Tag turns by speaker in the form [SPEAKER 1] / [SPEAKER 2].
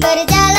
[SPEAKER 1] but it's all.